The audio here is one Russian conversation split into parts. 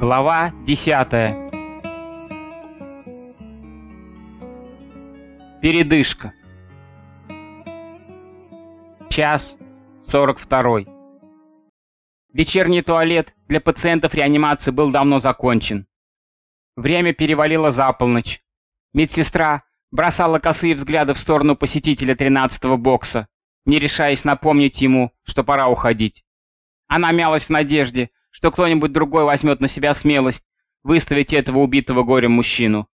Глава 10 Передышка Час 42 Вечерний туалет для пациентов реанимации был давно закончен. Время перевалило за полночь. Медсестра бросала косые взгляды в сторону посетителя тринадцатого бокса, не решаясь напомнить ему, что пора уходить. Она мялась в надежде, что кто-нибудь другой возьмет на себя смелость выставить этого убитого горем мужчину.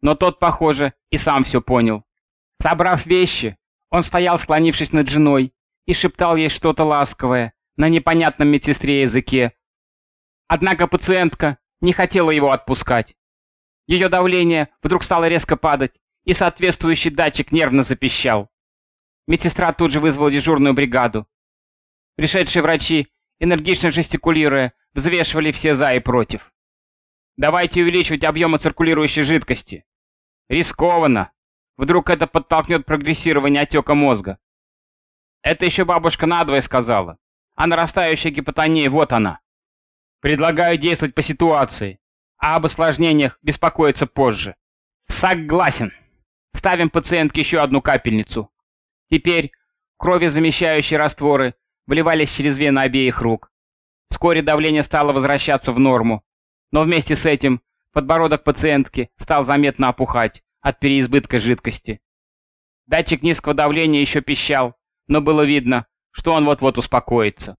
Но тот, похоже, и сам все понял. Собрав вещи, он стоял, склонившись над женой, и шептал ей что-то ласковое на непонятном медсестре языке. Однако пациентка не хотела его отпускать. Ее давление вдруг стало резко падать, и соответствующий датчик нервно запищал. Медсестра тут же вызвала дежурную бригаду. Пришедшие врачи, энергично жестикулируя, взвешивали все за и против. Давайте увеличивать объемы циркулирующей жидкости. Рискованно. Вдруг это подтолкнет прогрессирование отека мозга. Это еще бабушка надвое сказала. А нарастающая гипотония, вот она. Предлагаю действовать по ситуации, а об осложнениях беспокоиться позже. Согласен. Ставим пациентке еще одну капельницу. Теперь кровезамещающие растворы вливались через вены обеих рук. Вскоре давление стало возвращаться в норму, но вместе с этим подбородок пациентки стал заметно опухать от переизбытка жидкости. Датчик низкого давления еще пищал, но было видно, что он вот-вот успокоится.